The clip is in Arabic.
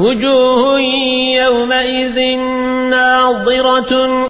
وجوه يومئذ ناظرة